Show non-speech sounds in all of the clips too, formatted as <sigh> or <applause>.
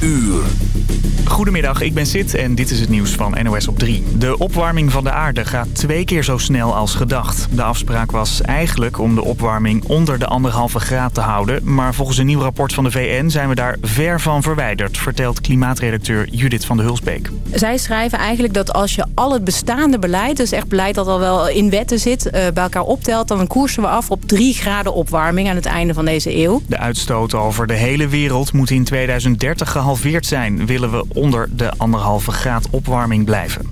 uur. Goedemiddag, ik ben Sid en dit is het nieuws van NOS op 3. De opwarming van de aarde gaat twee keer zo snel als gedacht. De afspraak was eigenlijk om de opwarming onder de anderhalve graad te houden. Maar volgens een nieuw rapport van de VN zijn we daar ver van verwijderd... vertelt klimaatredacteur Judith van de Hulsbeek. Zij schrijven eigenlijk dat als je al het bestaande beleid... dus echt beleid dat al wel in wetten zit, eh, bij elkaar optelt... dan koersen we af op 3 graden opwarming aan het einde van deze eeuw. De uitstoot over de hele wereld moet in 2030 gehalveerd zijn... willen we onder de anderhalve graad opwarming blijven.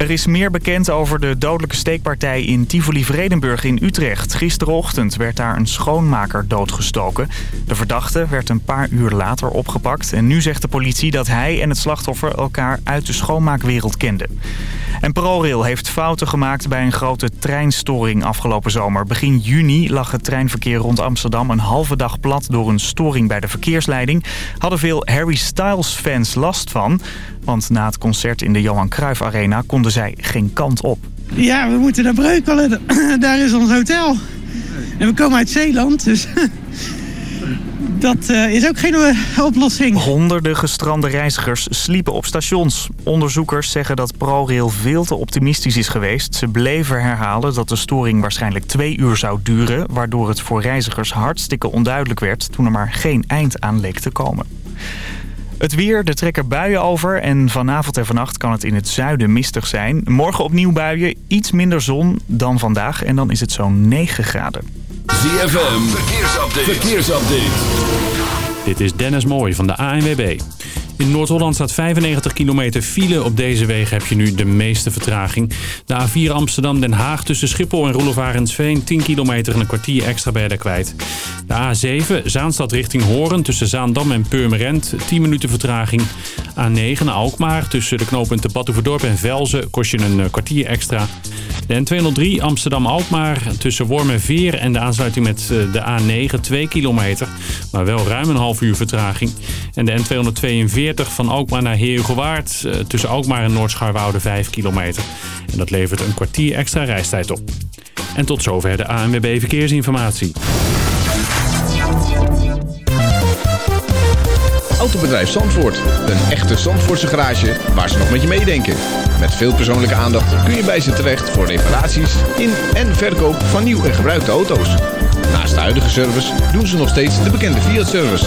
Er is meer bekend over de dodelijke steekpartij in Tivoli-Vredenburg in Utrecht. Gisterochtend werd daar een schoonmaker doodgestoken. De verdachte werd een paar uur later opgepakt. En nu zegt de politie dat hij en het slachtoffer elkaar uit de schoonmaakwereld kenden. En ProRail heeft fouten gemaakt bij een grote treinstoring afgelopen zomer. Begin juni lag het treinverkeer rond Amsterdam een halve dag plat door een storing bij de verkeersleiding. Hadden veel Harry Styles fans last van. Want na het concert in de Johan Cruijff Arena konden zij geen kant op. Ja, we moeten naar Breukelen. <clears throat> Daar is ons hotel. En we komen uit Zeeland, dus <laughs> dat uh, is ook geen uh, oplossing. Honderden gestrande reizigers sliepen op stations. Onderzoekers zeggen dat ProRail veel te optimistisch is geweest. Ze bleven herhalen dat de storing waarschijnlijk twee uur zou duren... waardoor het voor reizigers hartstikke onduidelijk werd... toen er maar geen eind aan leek te komen. Het weer, er trekken buien over en vanavond en vannacht kan het in het zuiden mistig zijn. Morgen opnieuw buien, iets minder zon dan vandaag en dan is het zo'n 9 graden. ZFM, verkeersupdate. verkeersupdate. Dit is Dennis Mooij van de ANWB. In Noord-Holland staat 95 kilometer file. Op deze wegen heb je nu de meeste vertraging. De A4 Amsterdam-Den Haag tussen Schiphol en Roelofarensveen 10 kilometer en een kwartier extra bij de kwijt. De A7 Zaanstad richting Horen tussen Zaandam en Purmerend 10 minuten vertraging. A9 naar Alkmaar tussen de knooppunten Badhoevedorp en Velzen kost je een eh, kwartier extra. De N203 Amsterdam-Alkmaar tussen Worm en Veer en de aansluiting met eh, de A9 2 kilometer. Maar wel ruim een half uur vertraging. En de N242 van Alkmaar naar Heerhugowaard. Eh, tussen Alkmaar en Noord-Scharwoude 5 kilometer. En dat levert een kwartier extra reistijd op. En tot zover de ANWB Verkeersinformatie. Autobedrijf Zandvoort. Een echte Zandvoortse garage waar ze nog met je meedenken. Met veel persoonlijke aandacht kun je bij ze terecht voor reparaties in en verkoop van nieuw en gebruikte auto's. Naast de huidige service doen ze nog steeds de bekende Fiat-service.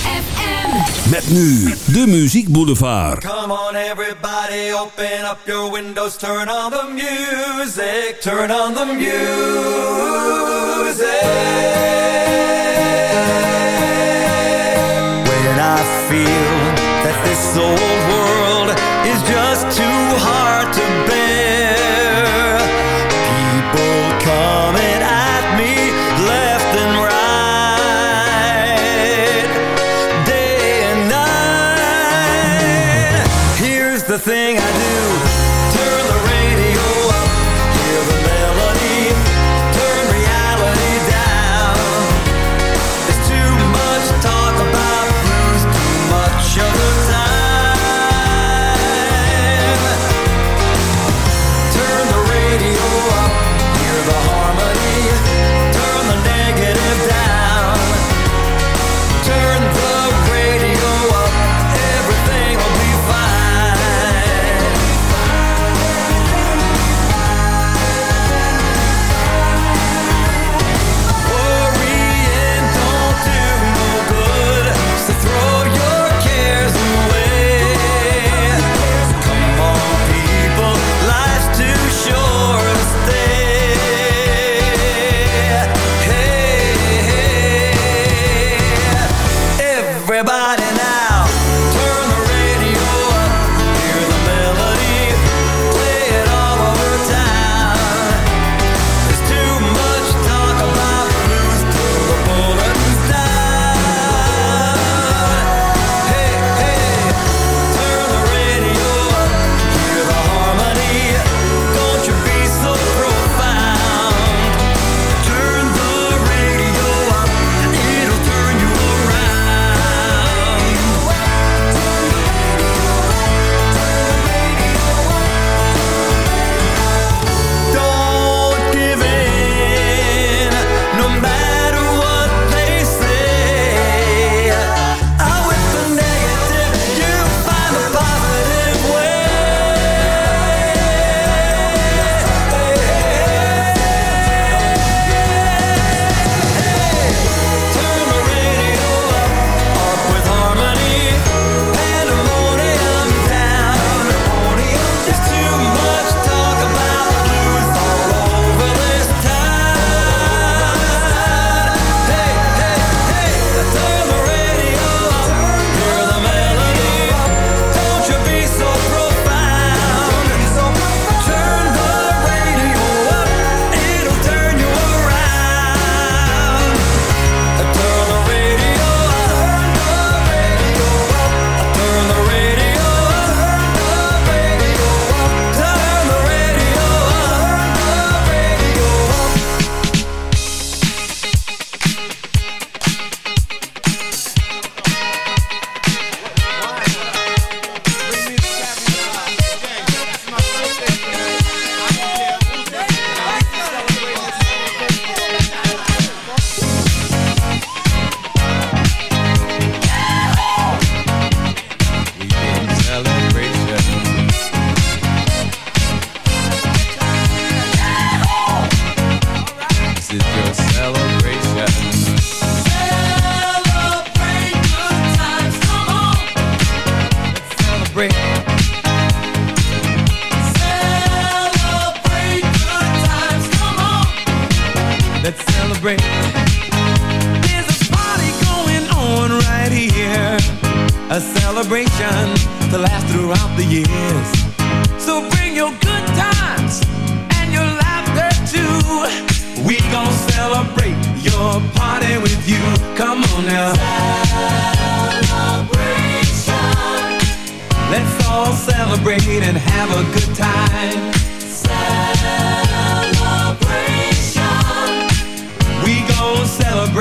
Met nu de Muziek Boulevard. Come on everybody, open up your windows, turn on the music, turn on the music. When I feel that this old world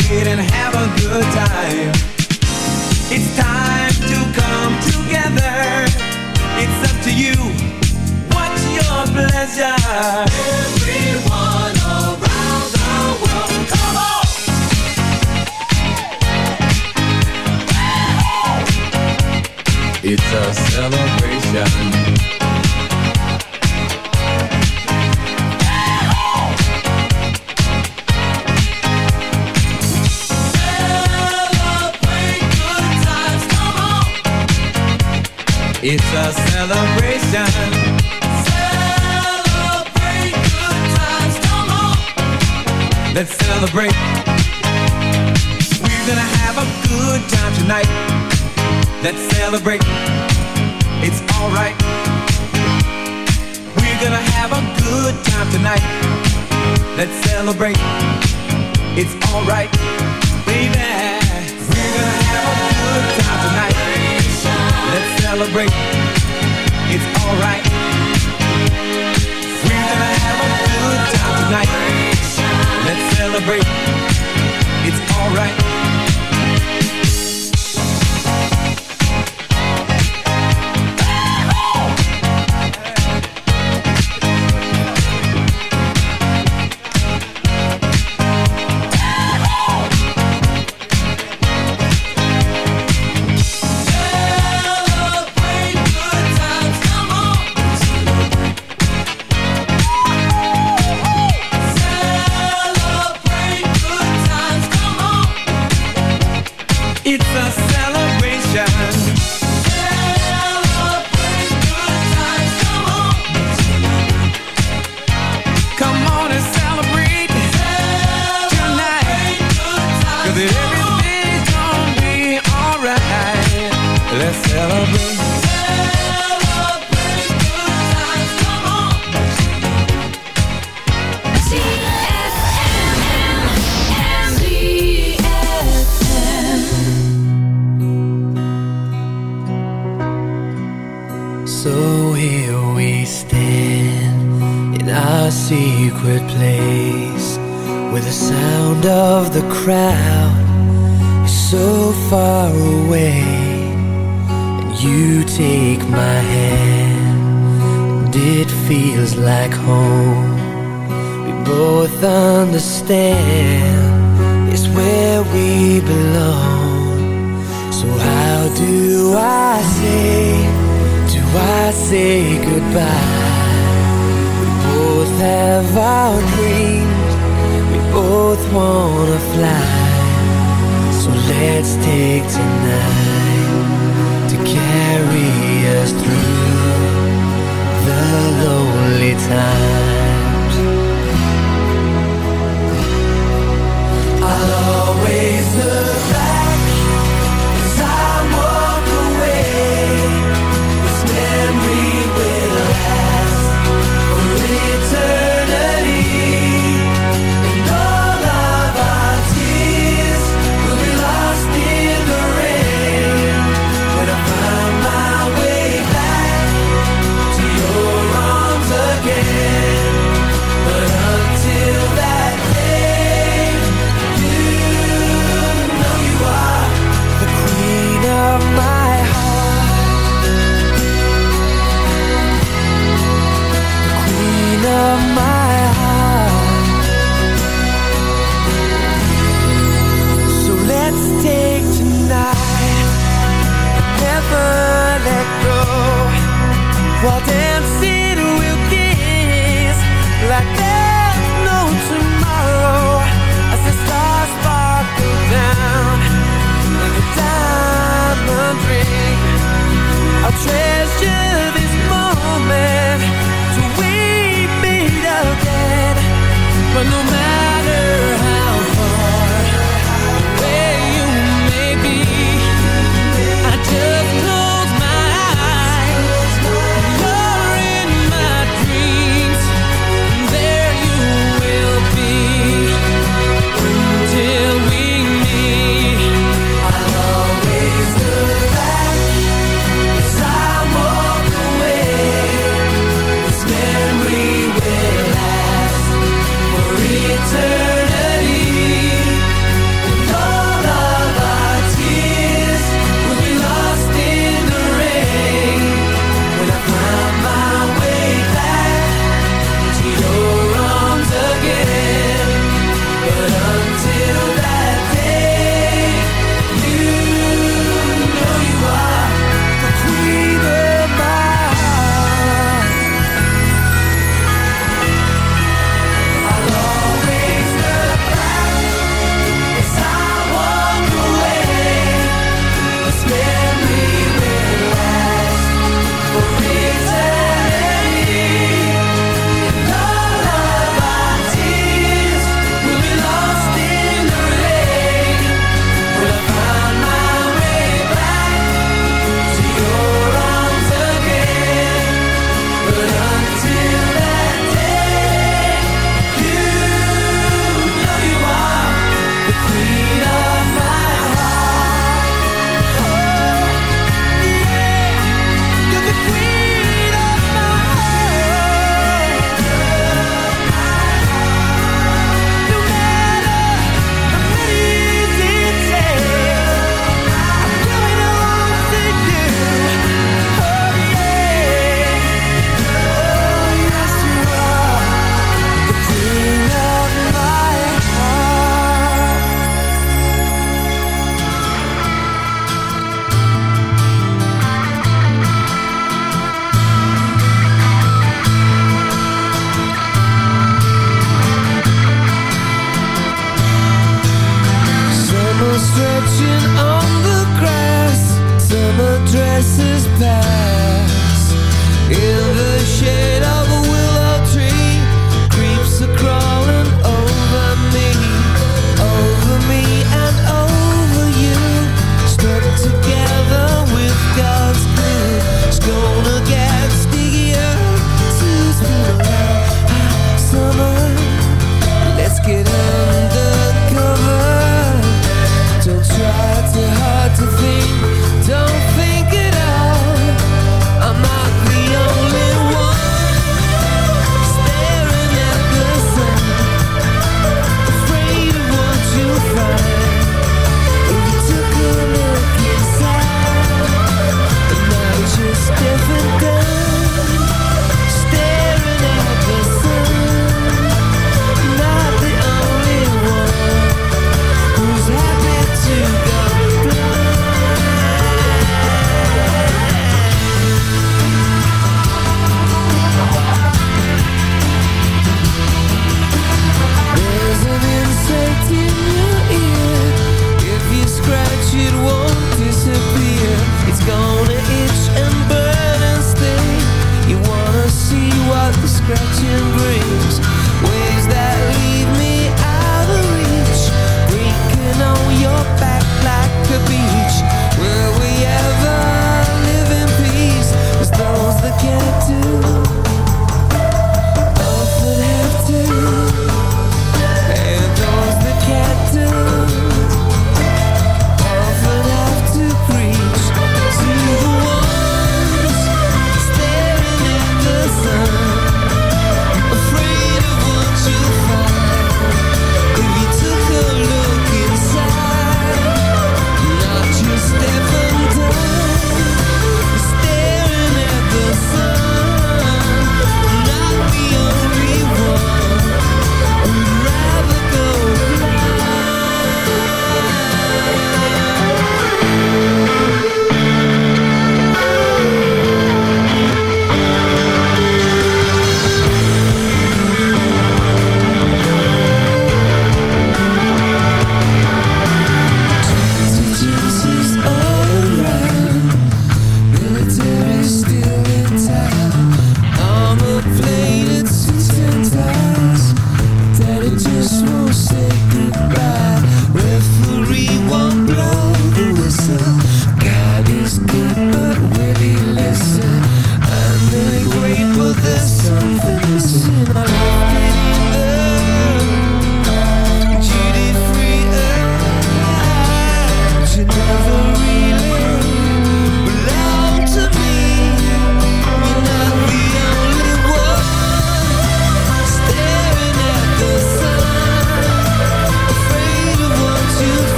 celebrate and have a good time. crowd is so far away And you take my hand. And it feels like home. We both understand It's where we belong. So how do I say Do I say goodbye? We both have our dreams both wanna fly. So let's take tonight To carry us through The lonely time.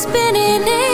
spinning in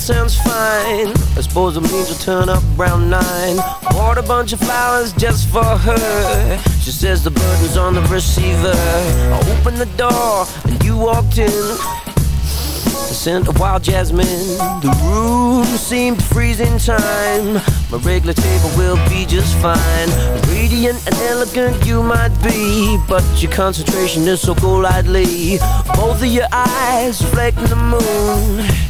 sounds fine. I suppose it means you'll turn up around nine. Bought a bunch of flowers just for her. She says the burden's on the receiver. I opened the door and you walked in. The scent of wild jasmine. The room seemed freezing time. My regular table will be just fine. Radiant and elegant you might be, but your concentration is so golightly. Both of your eyes reflecting the moon.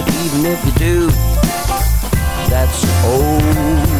But even if you do, that's okay.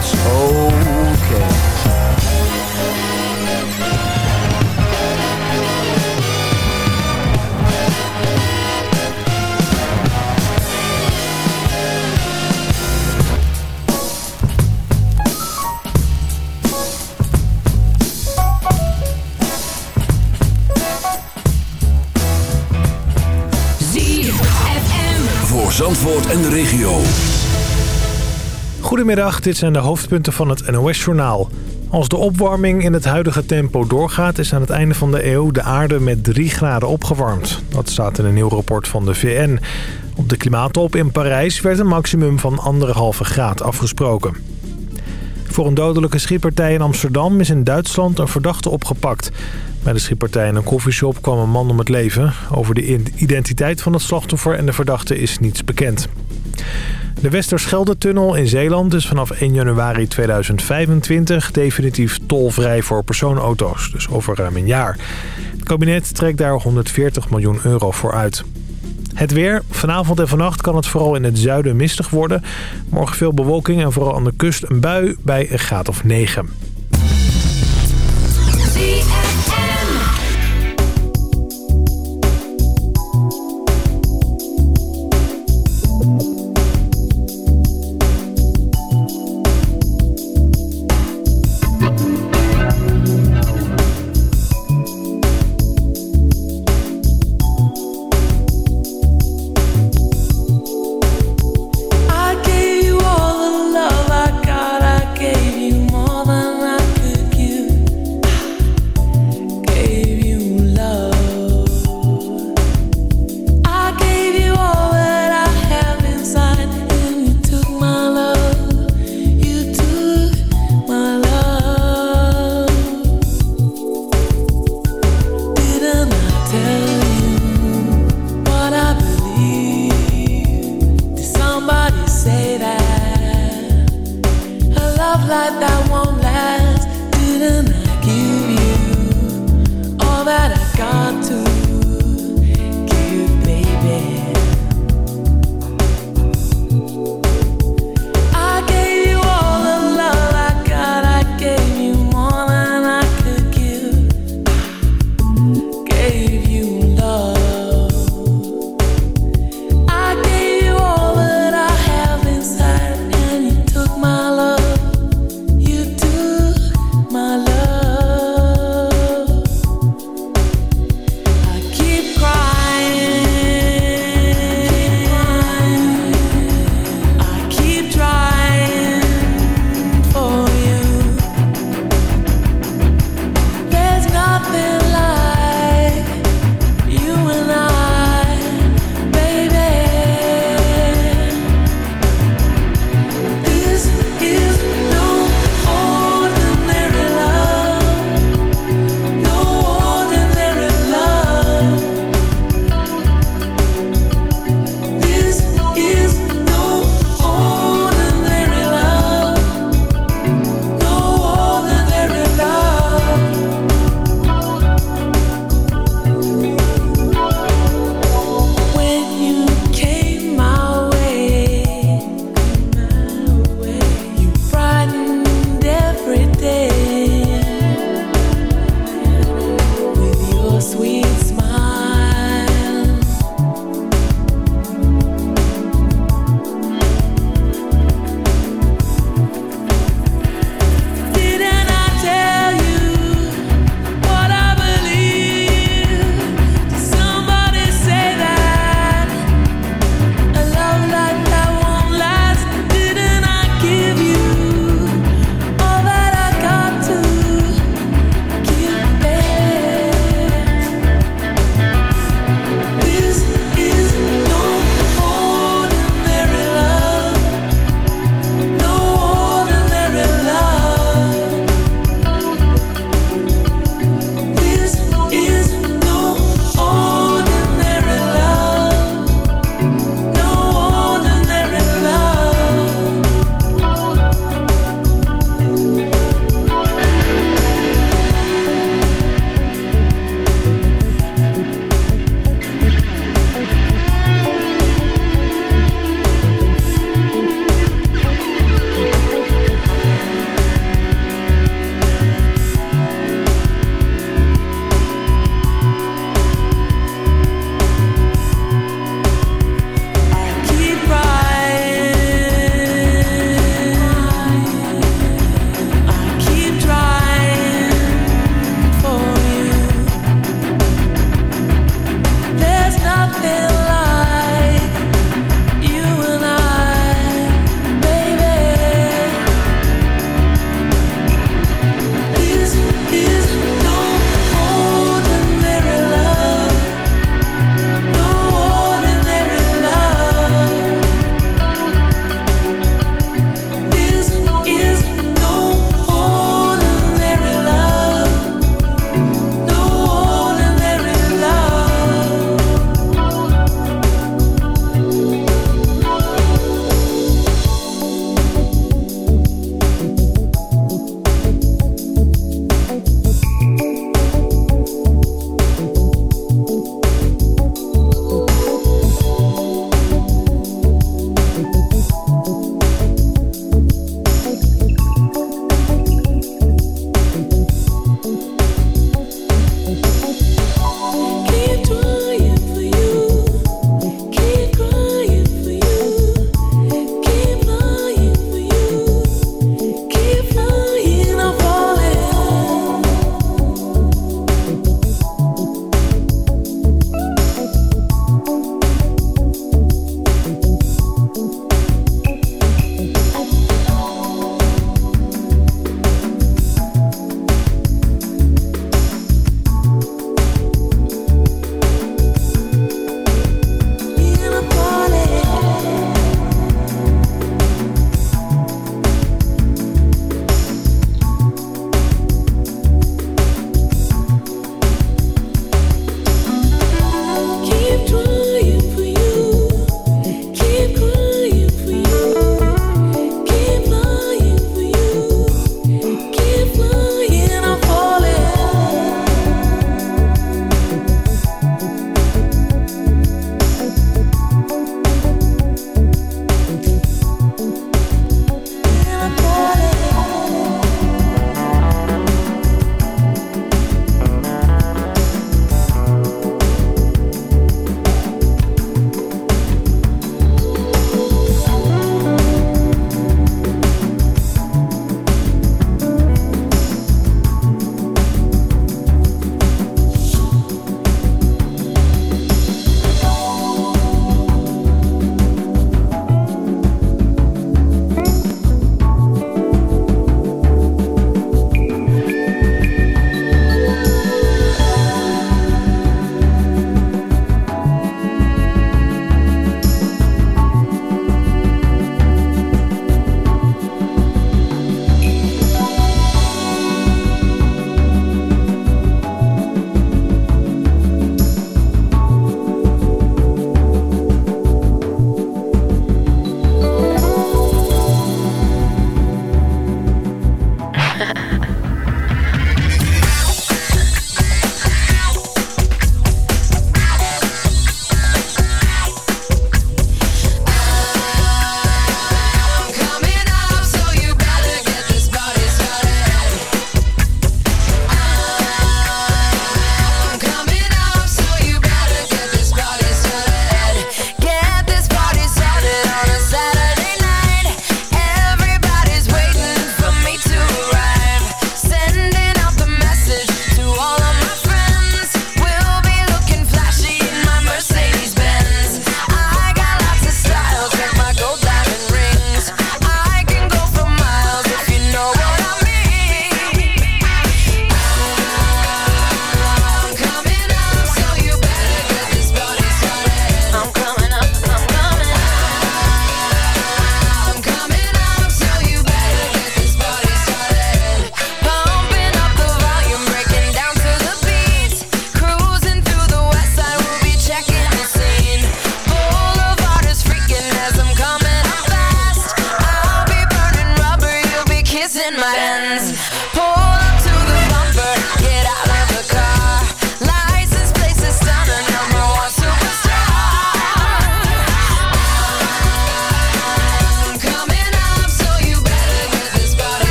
that's okay. ZFM. Voor Zandvoort en de regio. Goedemiddag, dit zijn de hoofdpunten van het NOS-journaal. Als de opwarming in het huidige tempo doorgaat... is aan het einde van de eeuw de aarde met 3 graden opgewarmd. Dat staat in een nieuw rapport van de VN. Op de klimaattop in Parijs werd een maximum van 1,5 graad afgesproken. Voor een dodelijke schietpartij in Amsterdam is in Duitsland een verdachte opgepakt. Bij de schietpartij in een koffieshop kwam een man om het leven. Over de identiteit van het slachtoffer en de verdachte is niets bekend. De Westerschelde-tunnel in Zeeland is vanaf 1 januari 2025 definitief tolvrij voor persoonauto's. Dus over ruim een jaar. Het kabinet trekt daar 140 miljoen euro voor uit. Het weer. Vanavond en vannacht kan het vooral in het zuiden mistig worden. Morgen veel bewolking en vooral aan de kust een bui bij een graad of 9.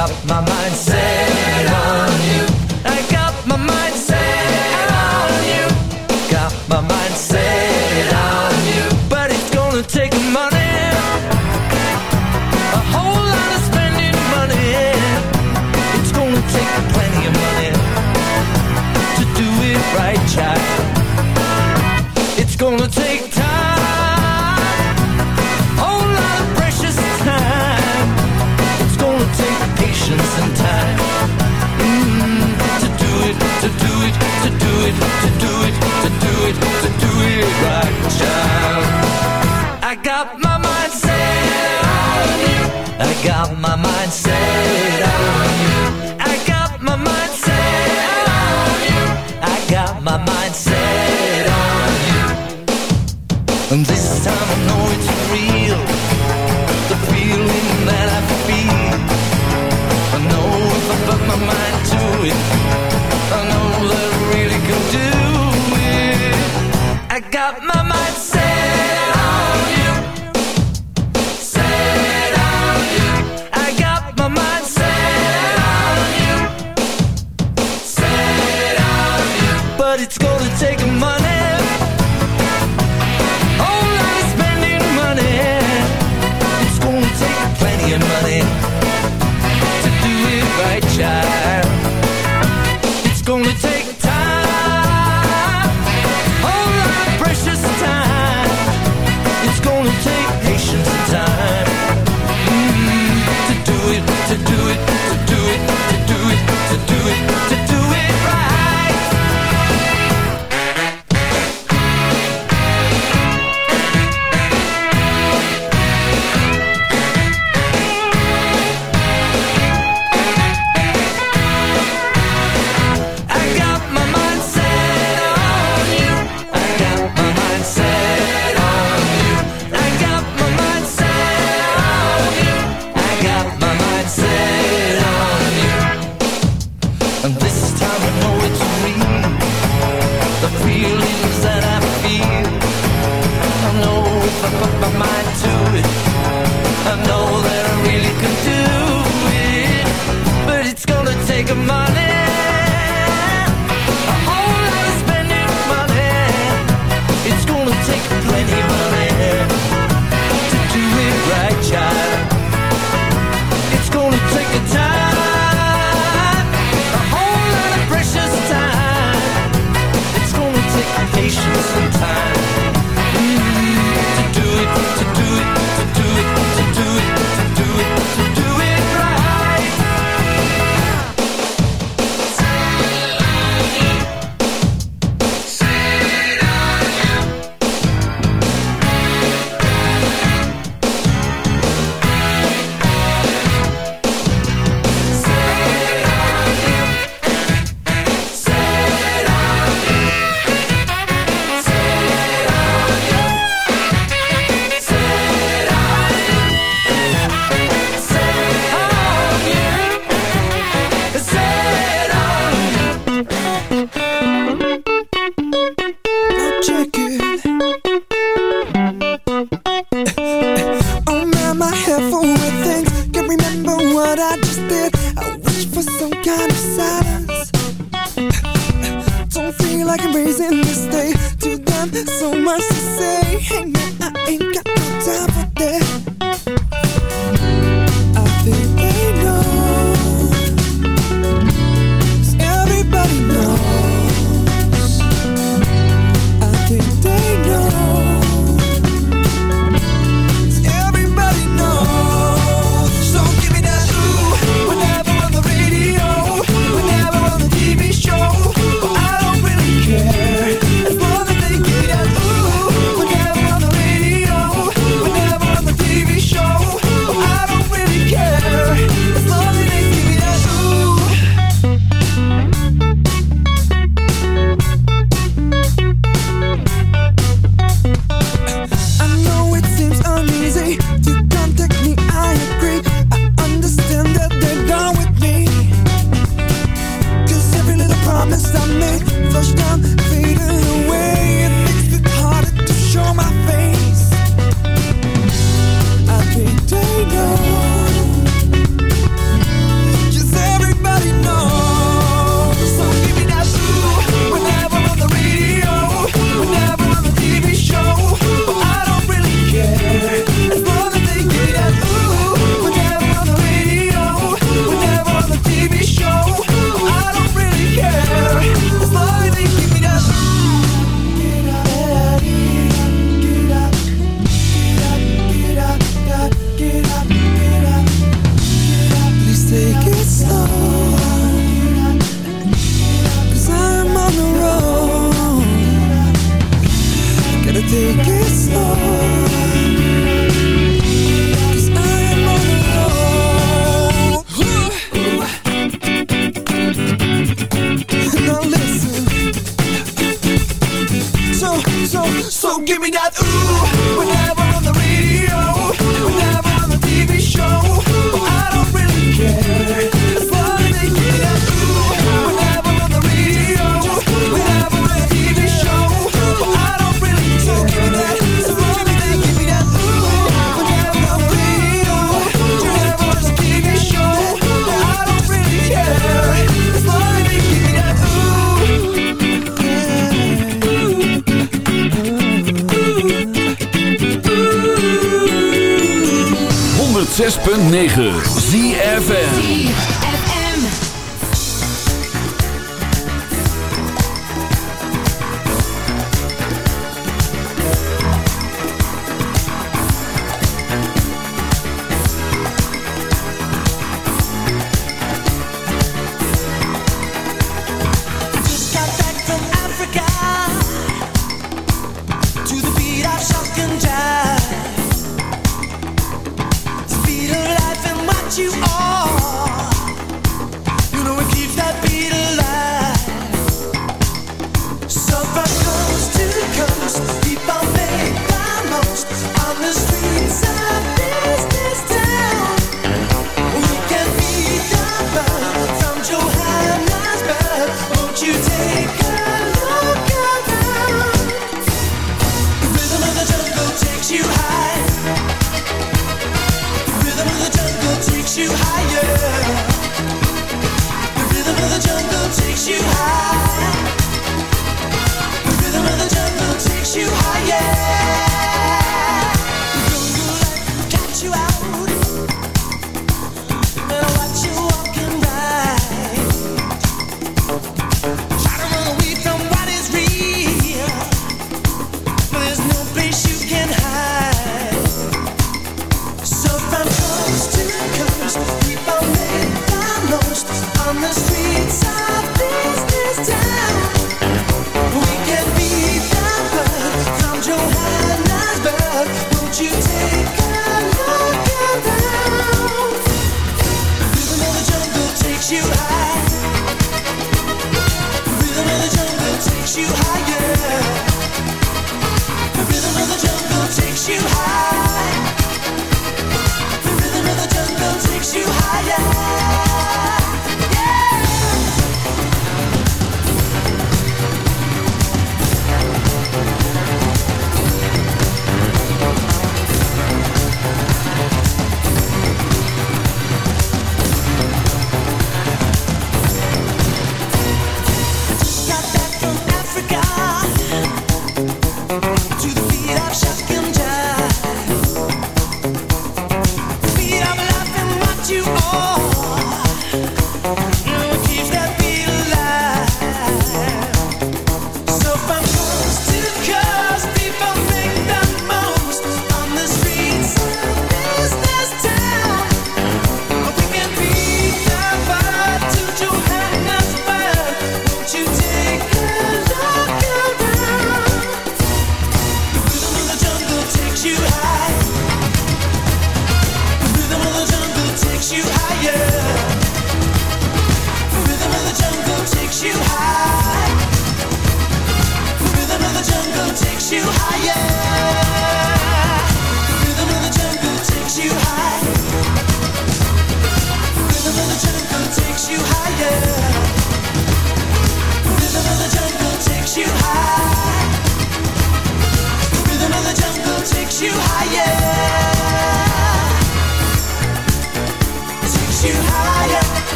up my mindset. like I'm in this day. To them, so much to say. you higher. The rhythm of the jungle takes you higher.